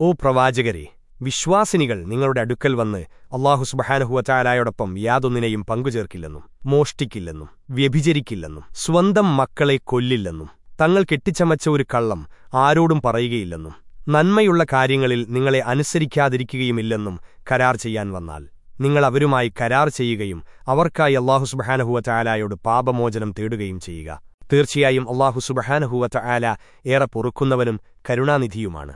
ഓ പ്രവാചകരെ വിശ്വാസിനികൾ നിങ്ങളുടെ അടുക്കൽ വന്ന് അള്ളാഹു സുബഹാനഹുവറ്റായായോടൊപ്പം യാതൊന്നിനെയും പങ്കുചേർക്കില്ലെന്നും മോഷ്ടിക്കില്ലെന്നും വ്യഭിചരിക്കില്ലെന്നും സ്വന്തം മക്കളെ കൊല്ലില്ലെന്നും തങ്ങൾ കെട്ടിച്ചമച്ച ഒരു കള്ളം ആരോടും പറയുകയില്ലെന്നും നന്മയുള്ള കാര്യങ്ങളിൽ നിങ്ങളെ അനുസരിക്കാതിരിക്കുകയുമില്ലെന്നും കരാർ ചെയ്യാൻ വന്നാൽ നിങ്ങൾ അവരുമായി കരാർ ചെയ്യുകയും അവർക്കായി അള്ളാഹു സുബഹാനഹുവറ്റായാലയോട് പാപമോചനം തേടുകയും ചെയ്യുക. തീർച്ചയായും അള്ളാഹു സുബഹാനഹുവറ്റ ആല ഏറെ പൊറുക്കുന്നവനും കരുണാനിധിയുമാണ്.